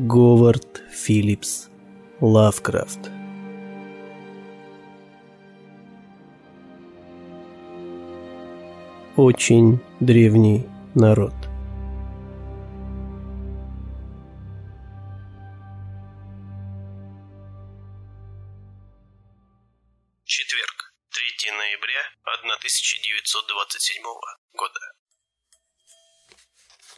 Говард Филлипс Лавкрафт Очень древний народ Четверг, 3 ноября 1927 года.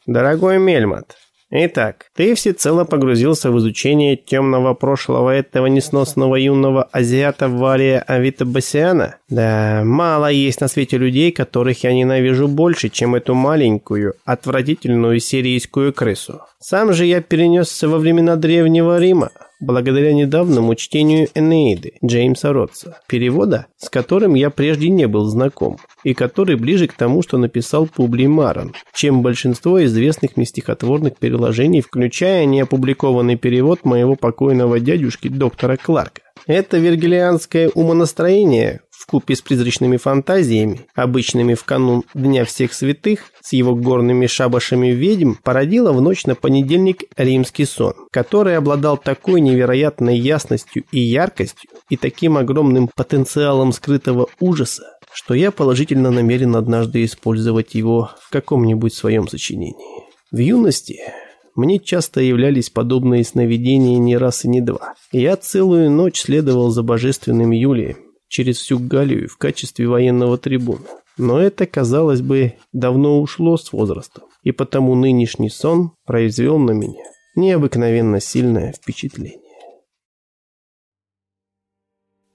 Дорогой Мельмот, итак, ты всецело погрузился в изучение темного прошлого этого несносного юного азиата Валия Авита Басиана? Да, мало есть на свете людей, которых я ненавижу больше, чем эту маленькую, отвратительную сирийскую крысу. Сам же я перенесся во времена Древнего Рима, благодаря недавнему чтению Энеиды Джеймса Ротса, перевода, с которым я прежде не был знаком, и который ближе к тому, что написал Публий Маран, чем большинство известных мне стихотворных переложений, включая неопубликованный перевод моего покойного дядюшки доктора Кларка. Это вергилианское умонастроение в купе с призрачными фантазиями, обычными в канун Дня всех святых, с его горными шабашами ведьм, породило в ночь на понедельник римский сон, который обладал такой невероятной ясностью и яркостью и таким огромным потенциалом скрытого ужаса, что я положительно намерен однажды использовать его в каком-нибудь своем сочинении. В юности мне часто являлись подобные сновидения не раз и не два. Я целую ночь следовал за божественным Юлием, через всю Галлию в качестве военного трибуна. Но это, казалось бы, давно ушло с возрастом, и потому нынешний сон произвел на меня необыкновенно сильное впечатление.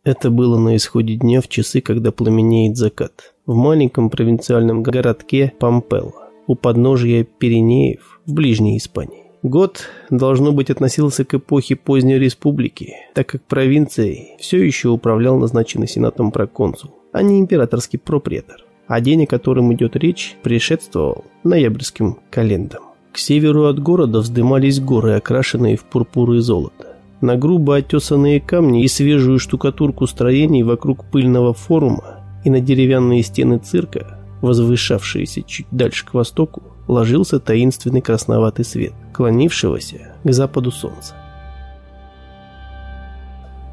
Это было на исходе дня в часы, когда пламенеет закат, в маленьком провинциальном городке Пампелла, у подножия Пиренеев в ближней Испании. Год, должно быть, относился к эпохе поздней республики, так как провинцией все еще управлял назначенный сенатом проконсул, а не императорский пропретор. А день, о котором идет речь, предшествовал ноябрьским календам. К северу от города вздымались горы, окрашенные в пурпур и золото. На грубо отесанные камни и свежую штукатурку строений вокруг пыльного форума и на деревянные стены цирка, возвышавшиеся чуть дальше к востоку, ложился таинственный красноватый свет, клонившегося к западу солнца.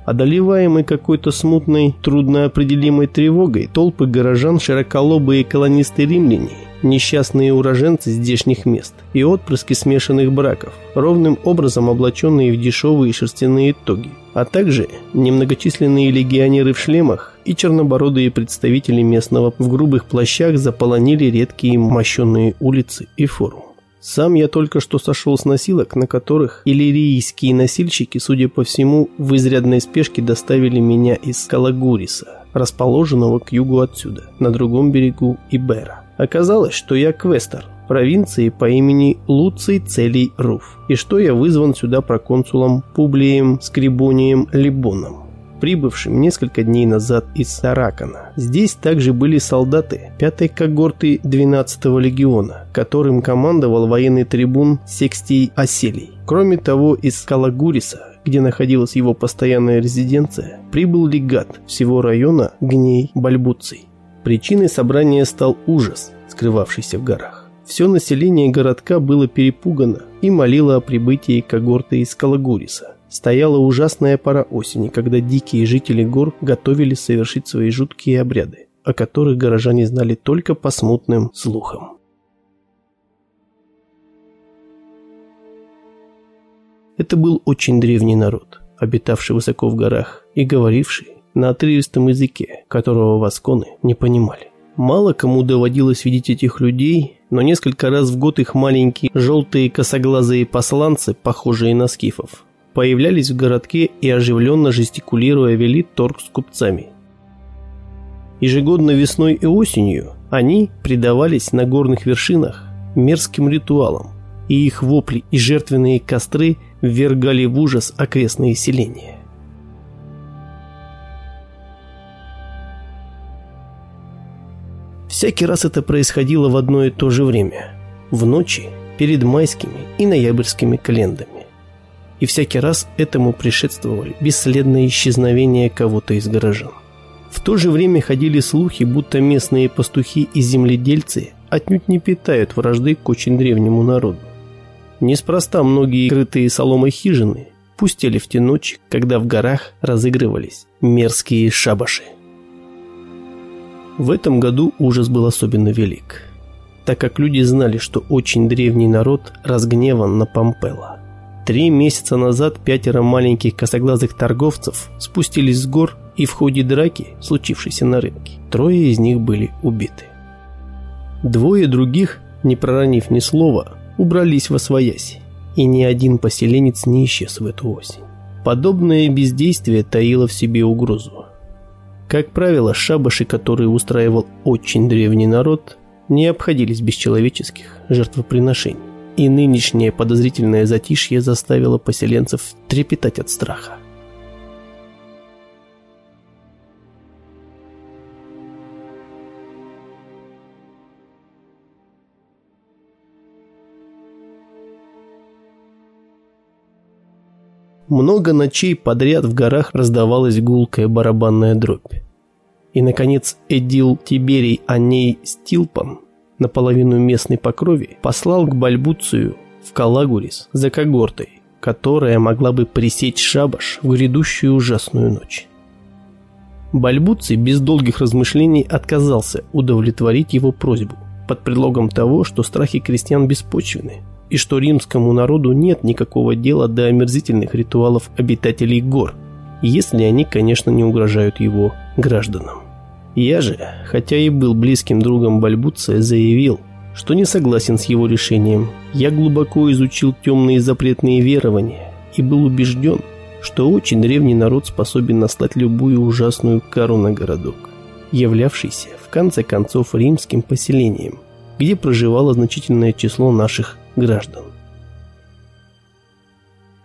Одолеваемый какой-то смутной, трудноопределимой тревогой, толпы горожан, широколобые колонисты-римляне, несчастные уроженцы здешних мест и отпрыски смешанных браков, ровным образом облаченные в дешевые шерстяные тоги, а также немногочисленные легионеры в шлемах и чернобородые представители местного в грубых плащах заполонили редкие мощенные улицы и форум. Сам я только что сошел с носилок, на которых иллирийские носильщики, судя по всему, в изрядной спешке доставили меня из Калагуриса, расположенного к югу отсюда, на другом берегу Ибера. Оказалось, что я квестер провинции по имени Луций Целий Руф, и что я вызван сюда проконсулом Публием Скрибонием Либоном прибывшим несколько дней назад из Саракана. Здесь также были солдаты 5-й когорты 12-го легиона, которым командовал военный трибун Секстий Оселий. Кроме того, из Калагуриса, где находилась его постоянная резиденция, прибыл легат всего района Гней Бальбуций. Причиной собрания стал ужас, скрывавшийся в горах. Все население городка было перепугано и молило о прибытии когорты из Калагуриса. Стояла ужасная пора осени, когда дикие жители гор готовились совершить свои жуткие обряды, о которых горожане знали только по смутным слухам. Это был очень древний народ, обитавший высоко в горах и говоривший на отрывистом языке, которого васконы не понимали. Мало кому доводилось видеть этих людей, но несколько раз в год их маленькие желтые косоглазые посланцы, похожие на скифов, появлялись в городке и оживленно жестикулируя вели торг с купцами. Ежегодно весной и осенью они предавались на горных вершинах мерзким ритуалам, и их вопли и жертвенные костры ввергали в ужас окрестные селения. Всякий раз это происходило в одно и то же время, в ночи перед майскими и ноябрьскими календами и всякий раз этому предшествовали бесследное исчезновение кого-то из горожан. В то же время ходили слухи, будто местные пастухи и земледельцы отнюдь не питают вражды к очень древнему народу. Неспроста многие крытые соломой хижины пустели в те ночи, когда в горах разыгрывались мерзкие шабаши. В этом году ужас был особенно велик, так как люди знали, что очень древний народ разгневан на Помпела. Три месяца назад пятеро маленьких косоглазых торговцев спустились с гор и в ходе драки, случившейся на рынке, трое из них были убиты. Двое других, не проронив ни слова, убрались во свояси, и ни один поселенец не исчез в эту осень. Подобное бездействие таило в себе угрозу. Как правило, шабаши, которые устраивал очень древний народ, не обходились без человеческих жертвоприношений. И нынешнее подозрительное затишье заставило поселенцев трепетать от страха. Много ночей подряд в горах раздавалась гулкая барабанная дробь. И, наконец, Эдил Тиберий Аней Стилпан, наполовину местный по крови, послал к Бальбуцию в Калагурис за когортой, которая могла бы пресечь шабаш в грядущую ужасную ночь. Бальбуций без долгих размышлений отказался удовлетворить его просьбу под предлогом того, что страхи крестьян беспочвены – и что римскому народу нет никакого дела до омерзительных ритуалов обитателей гор, если они, конечно, не угрожают его гражданам. Я же, хотя и был близким другом Бальбуция, заявил, что не согласен с его решением. Я глубоко изучил темные запретные верования и был убежден, что очень древний народ способен наслать любую ужасную кару на городок, являвшийся в конце концов римским поселением, где проживало значительное число наших граждан.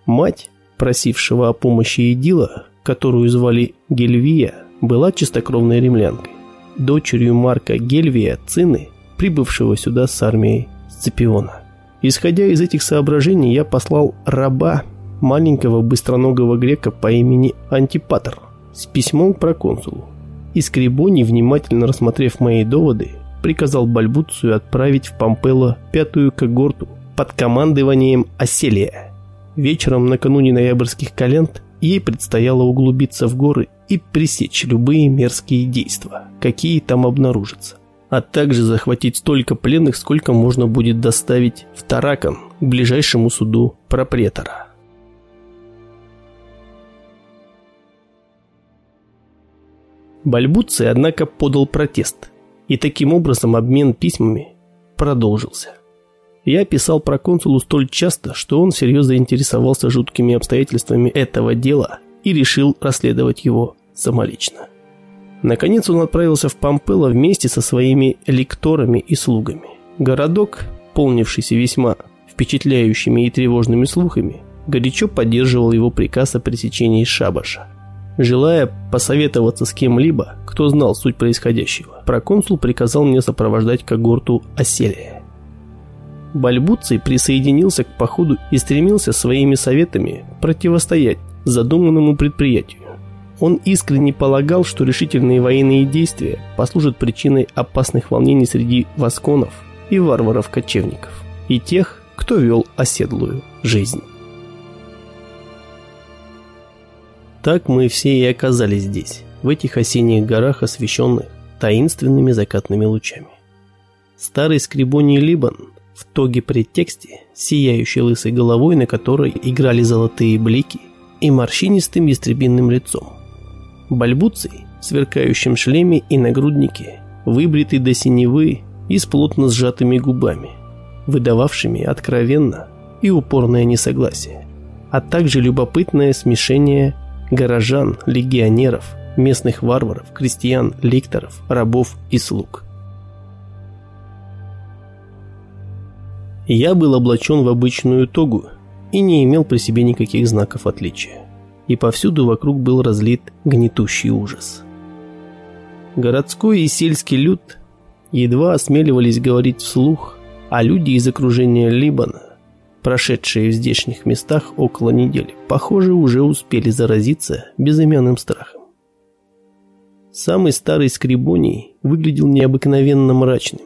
Мать, просившего о помощи Идила, которую звали Гельвия, была чистокровной римлянкой, дочерью Марка Гельвия Цины, прибывшего сюда с армией Сципиона. Исходя из этих соображений, я послал раба, маленького быстроногого грека по имени Антипатр, с письмом проконсулу. И внимательно рассмотрев мои доводы, приказал Бальбуцию отправить в Помпело пятую когорту под командованием Оселия. Вечером накануне ноябрьских календ ей предстояло углубиться в горы и пресечь любые мерзкие действия, какие там обнаружатся, а также захватить столько пленных, сколько можно будет доставить в Таракан к ближайшему суду пропретора. Бальбуций, однако, подал протест, и таким образом обмен письмами продолжился. Я писал про консулу столь часто, что он серьезно заинтересовался жуткими обстоятельствами этого дела и решил расследовать его самолично. Наконец он отправился в Помпело вместе со своими лекторами и слугами. Городок, полнившийся весьма впечатляющими и тревожными слухами, горячо поддерживал его приказ о пресечении шабаша. Желая посоветоваться с кем-либо, кто знал суть происходящего, проконсул приказал мне сопровождать когорту Оселия. Бальбуций присоединился к походу и стремился своими советами противостоять задуманному предприятию. Он искренне полагал, что решительные военные действия послужат причиной опасных волнений среди восконов и варваров-кочевников, и тех, кто вел оседлую жизнь. Так мы все и оказались здесь, в этих осенних горах, освещенных таинственными закатными лучами. Старый скребоний Либан в тоге предтексте, сияющей лысой головой, на которой играли золотые блики, и морщинистым ястребинным лицом. Бальбуций в сверкающем шлеме и нагруднике, выбритый до синевы и с плотно сжатыми губами, выдававшими откровенно и упорное несогласие, а также любопытное смешение горожан, легионеров, местных варваров, крестьян, ликторов, рабов и слуг – Я был облачен в обычную тогу и не имел при себе никаких знаков отличия. И повсюду вокруг был разлит гнетущий ужас. Городской и сельский люд едва осмеливались говорить вслух, а люди из окружения Либана, прошедшие в здешних местах около недели, похоже, уже успели заразиться безымянным страхом. Самый старый скребоний выглядел необыкновенно мрачным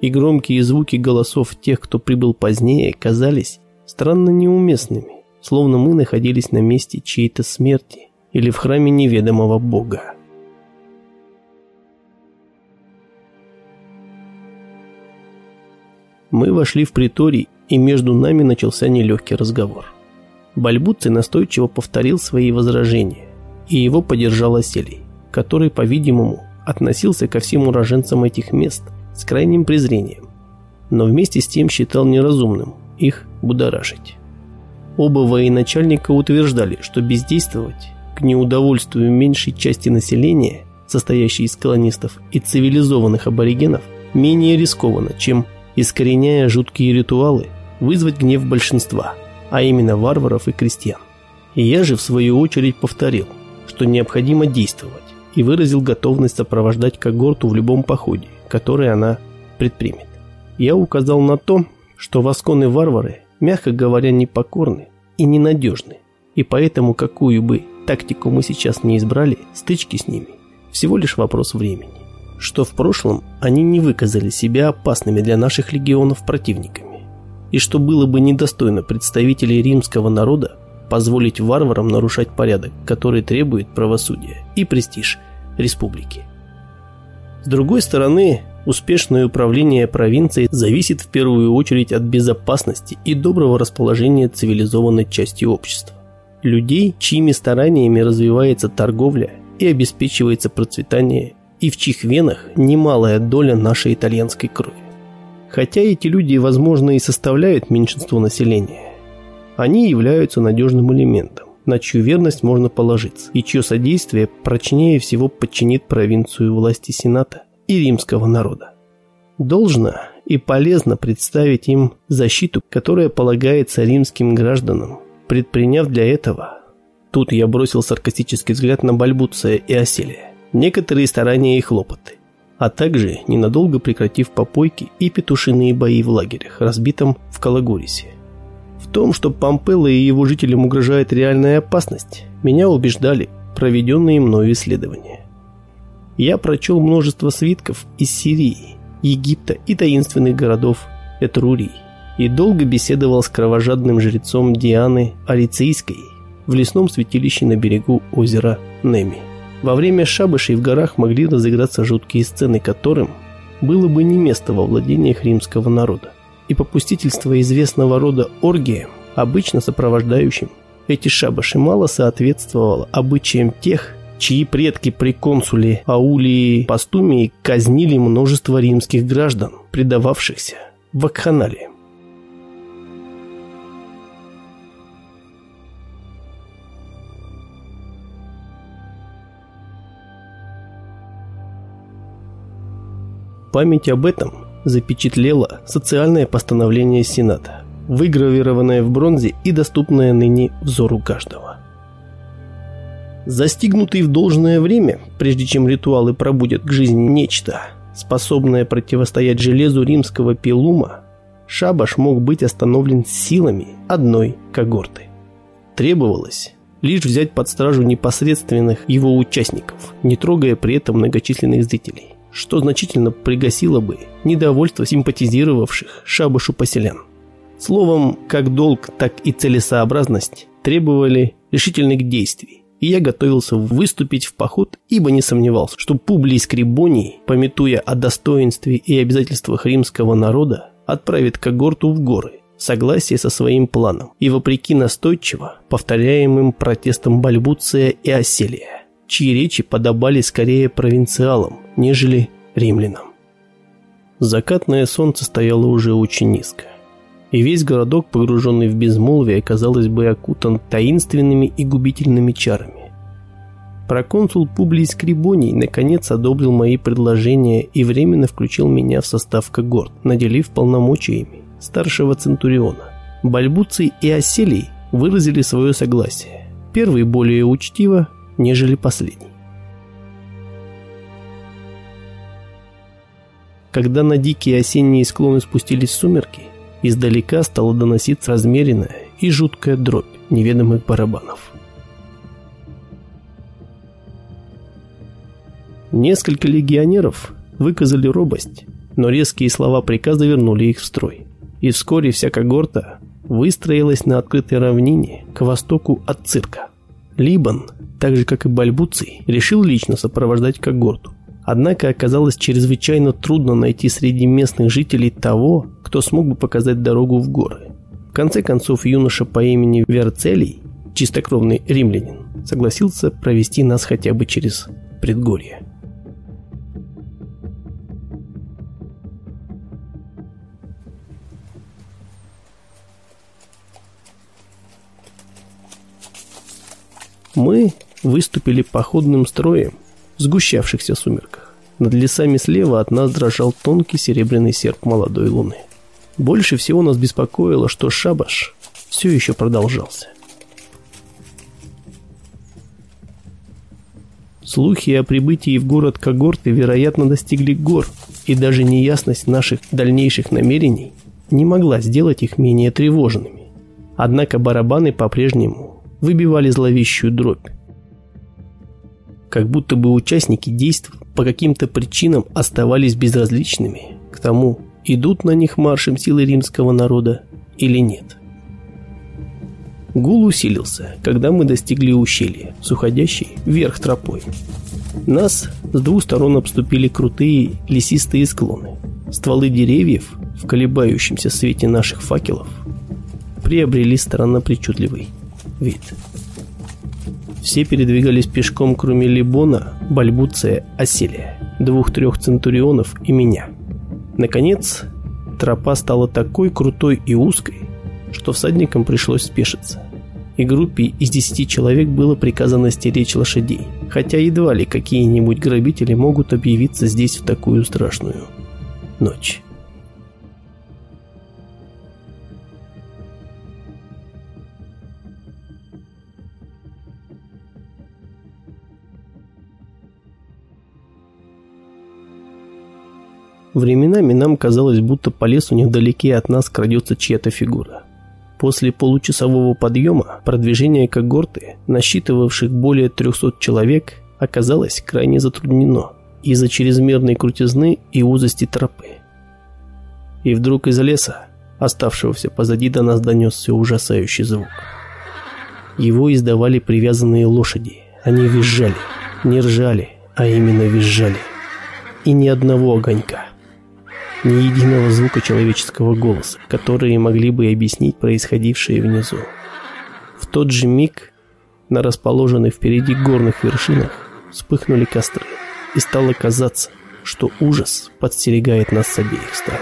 и громкие звуки голосов тех, кто прибыл позднее, казались странно неуместными, словно мы находились на месте чьей-то смерти или в храме неведомого бога. Мы вошли в приторий, и между нами начался нелегкий разговор. Бальбуций настойчиво повторил свои возражения, и его поддержал Оселий, который, по-видимому, относился ко всем уроженцам этих мест с крайним презрением, но вместе с тем считал неразумным их будоражить. Оба военачальника утверждали, что бездействовать к неудовольствию меньшей части населения, состоящей из колонистов и цивилизованных аборигенов, менее рискованно, чем, искореняя жуткие ритуалы, вызвать гнев большинства, а именно варваров и крестьян. И я же, в свою очередь, повторил, что необходимо действовать, и выразил готовность сопровождать когорту в любом походе, который она предпримет. Я указал на то, что восконы варвары, мягко говоря, непокорны и ненадежны, и поэтому какую бы тактику мы сейчас не избрали, стычки с ними всего лишь вопрос времени. Что в прошлом они не выказали себя опасными для наших легионов противниками, и что было бы недостойно представителей римского народа позволить варварам нарушать порядок, который требует правосудия и престиж республики. С другой стороны, успешное управление провинцией зависит в первую очередь от безопасности и доброго расположения цивилизованной части общества. Людей, чьими стараниями развивается торговля и обеспечивается процветание, и в чьих венах немалая доля нашей итальянской крови. Хотя эти люди, возможно, и составляют меньшинство населения, они являются надежным элементом, на чью верность можно положиться, и чье содействие прочнее всего подчинит провинцию власти Сената и римского народа. Должно и полезно представить им защиту, которая полагается римским гражданам, предприняв для этого, тут я бросил саркастический взгляд на Бальбуция и Оселия, некоторые старания и хлопоты, а также ненадолго прекратив попойки и петушиные бои в лагерях, разбитом в Калагорисе том, что Помпелло и его жителям угрожает реальная опасность, меня убеждали проведенные мною исследования. Я прочел множество свитков из Сирии, Египта и таинственных городов Этрурии и долго беседовал с кровожадным жрецом Дианы Арицийской в лесном святилище на берегу озера Неми. Во время шабышей в горах могли разыграться жуткие сцены, которым было бы не место во владениях римского народа и попустительство известного рода оргиям, обычно сопровождающим эти шабаши, мало соответствовало обычаям тех, чьи предки при консуле Аулии Пастумии казнили множество римских граждан, предававшихся вакханалиям. Память об этом запечатлело социальное постановление Сената, выгравированное в бронзе и доступное ныне взору каждого. Застигнутый в должное время, прежде чем ритуалы пробудят к жизни нечто, способное противостоять железу римского пилума, шабаш мог быть остановлен силами одной когорты. Требовалось лишь взять под стражу непосредственных его участников, не трогая при этом многочисленных зрителей что значительно пригасило бы недовольство симпатизировавших шабушу поселян. Словом, как долг, так и целесообразность требовали решительных действий, и я готовился выступить в поход, ибо не сомневался, что Публий Скрибоний, пометуя о достоинстве и обязательствах римского народа, отправит когорту в горы, согласие со своим планом и вопреки настойчиво повторяемым протестам Бальбуция и Оселия чьи речи подобали скорее провинциалам, нежели римлянам. Закатное солнце стояло уже очень низко, и весь городок, погруженный в безмолвие, казалось бы, окутан таинственными и губительными чарами. Проконсул Публий Скрибоний наконец одобрил мои предложения и временно включил меня в состав когорт, наделив полномочиями старшего Центуриона. Бальбуций и Оселий выразили свое согласие. Первый более учтиво, нежели последний. Когда на дикие осенние склоны спустились сумерки, издалека стало доноситься размеренная и жуткая дробь неведомых барабанов. Несколько легионеров выказали робость, но резкие слова приказа вернули их в строй. И вскоре вся когорта выстроилась на открытой равнине к востоку от цирка. Либан, так же как и Бальбуций, решил лично сопровождать когорту. Однако оказалось чрезвычайно трудно найти среди местных жителей того, кто смог бы показать дорогу в горы. В конце концов, юноша по имени Верцелий, чистокровный римлянин, согласился провести нас хотя бы через предгорье. Мы выступили походным строем в сгущавшихся сумерках. Над лесами слева от нас дрожал тонкий серебряный серп молодой луны. Больше всего нас беспокоило, что шабаш все еще продолжался. Слухи о прибытии в город когорты, вероятно, достигли гор, и даже неясность наших дальнейших намерений не могла сделать их менее тревожными. Однако барабаны по-прежнему выбивали зловещую дробь. Как будто бы участники действий по каким-то причинам оставались безразличными к тому, идут на них маршем силы римского народа или нет. Гул усилился, когда мы достигли ущелья, с уходящей вверх тропой. Нас с двух сторон обступили крутые лесистые склоны. Стволы деревьев в колебающемся свете наших факелов приобрели странно-причудливый вид. Все передвигались пешком, кроме Либона, Бальбуция, Оселия, двух-трех центурионов и меня. Наконец, тропа стала такой крутой и узкой, что всадникам пришлось спешиться. И группе из десяти человек было приказано стеречь лошадей, хотя едва ли какие-нибудь грабители могут объявиться здесь в такую страшную ночь. Временами нам казалось, будто по лесу невдалеке от нас крадется чья-то фигура. После получасового подъема продвижение когорты, насчитывавших более 300 человек, оказалось крайне затруднено из-за чрезмерной крутизны и узости тропы. И вдруг из леса, оставшегося позади, до нас донесся ужасающий звук. Его издавали привязанные лошади. Они визжали, не ржали, а именно визжали. И ни одного огонька ни единого звука человеческого голоса, которые могли бы объяснить происходившее внизу. В тот же миг на расположенных впереди горных вершинах вспыхнули костры, и стало казаться, что ужас подстерегает нас с обеих сторон.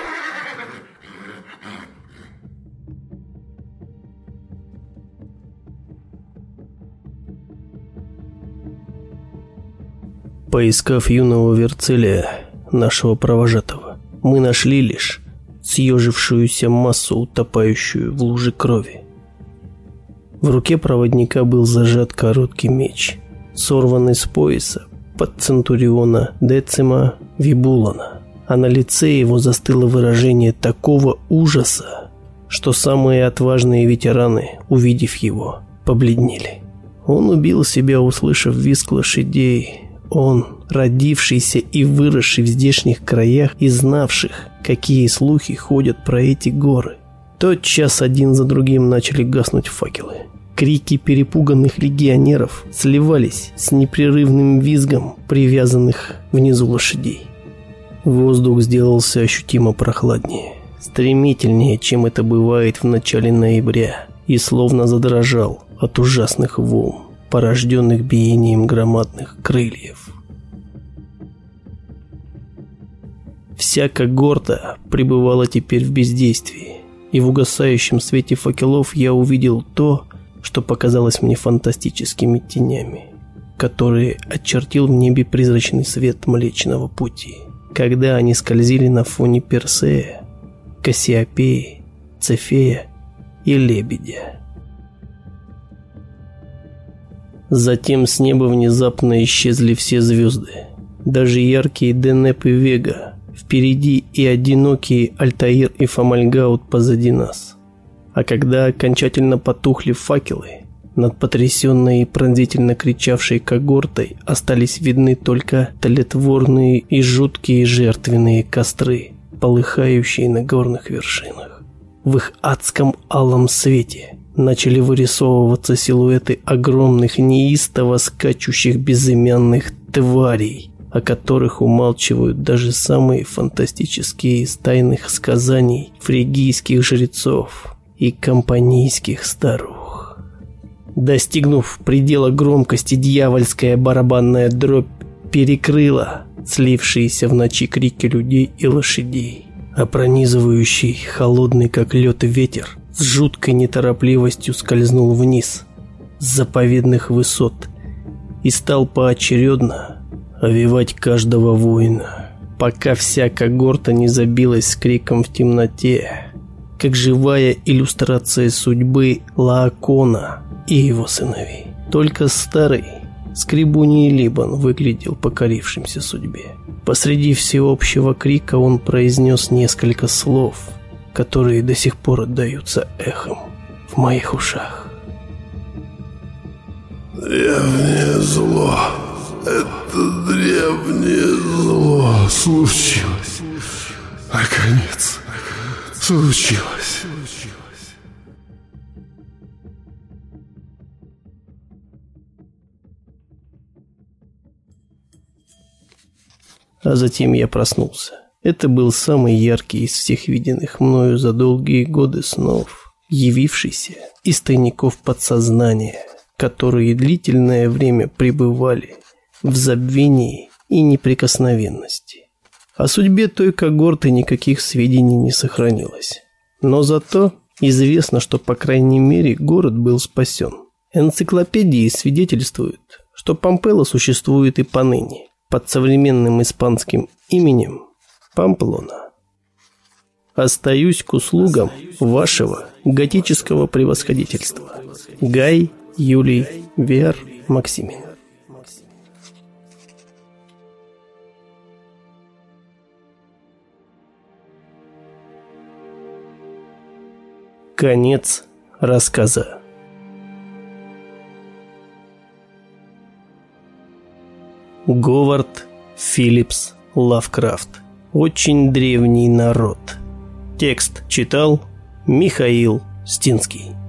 Поискав юного Верцелия, нашего провожатого, мы нашли лишь съежившуюся массу, утопающую в луже крови. В руке проводника был зажат короткий меч, сорванный с пояса под центуриона Децима Вибулана, а на лице его застыло выражение такого ужаса, что самые отважные ветераны, увидев его, побледнели. Он убил себя, услышав визг лошадей, он, родившийся и выросший в здешних краях и знавших, какие слухи ходят про эти горы. Тот час один за другим начали гаснуть факелы. Крики перепуганных легионеров сливались с непрерывным визгом привязанных внизу лошадей. Воздух сделался ощутимо прохладнее, стремительнее, чем это бывает в начале ноября, и словно задрожал от ужасных волн порожденных биением громадных крыльев. Вся когорта пребывала теперь в бездействии, и в угасающем свете факелов я увидел то, что показалось мне фантастическими тенями, которые очертил в небе призрачный свет Млечного Пути, когда они скользили на фоне Персея, Кассиопеи, Цефея и Лебедя. Затем с неба внезапно исчезли все звезды. Даже яркие Денеп и Вега впереди и одинокие Альтаир и Фомальгаут позади нас. А когда окончательно потухли факелы, над потрясенной и пронзительно кричавшей когортой остались видны только тлетворные и жуткие жертвенные костры, полыхающие на горных вершинах. В их адском алом свете начали вырисовываться силуэты огромных неистово скачущих безымянных тварей, о которых умалчивают даже самые фантастические из тайных сказаний фригийских жрецов и компанийских старух. Достигнув предела громкости, дьявольская барабанная дробь перекрыла слившиеся в ночи крики людей и лошадей, а пронизывающий, холодный как лед ветер, с жуткой неторопливостью скользнул вниз с заповедных высот и стал поочередно овивать каждого воина, пока вся когорта не забилась с криком в темноте, как живая иллюстрация судьбы Лаокона и его сыновей. Только старый Скребуний Либан выглядел покорившимся судьбе. Посреди всеобщего крика он произнес несколько слов, которые до сих пор отдаются эхом в моих ушах. Древнее зло, это древнее зло случилось. Наконец, случилось. А затем я проснулся. Это был самый яркий из всех виденных мною за долгие годы снов, явившийся из тайников подсознания, которые длительное время пребывали в забвении и неприкосновенности. О судьбе той когорты никаких сведений не сохранилось. Но зато известно, что по крайней мере город был спасен. Энциклопедии свидетельствуют, что Помпело существует и поныне под современным испанским именем Памплона. Остаюсь к услугам вашего готического превосходительства. Гай Юлий Вер Максимин. Конец рассказа. Говард Филлипс Лавкрафт. Очень древний народ. Текст читал Михаил Стинский.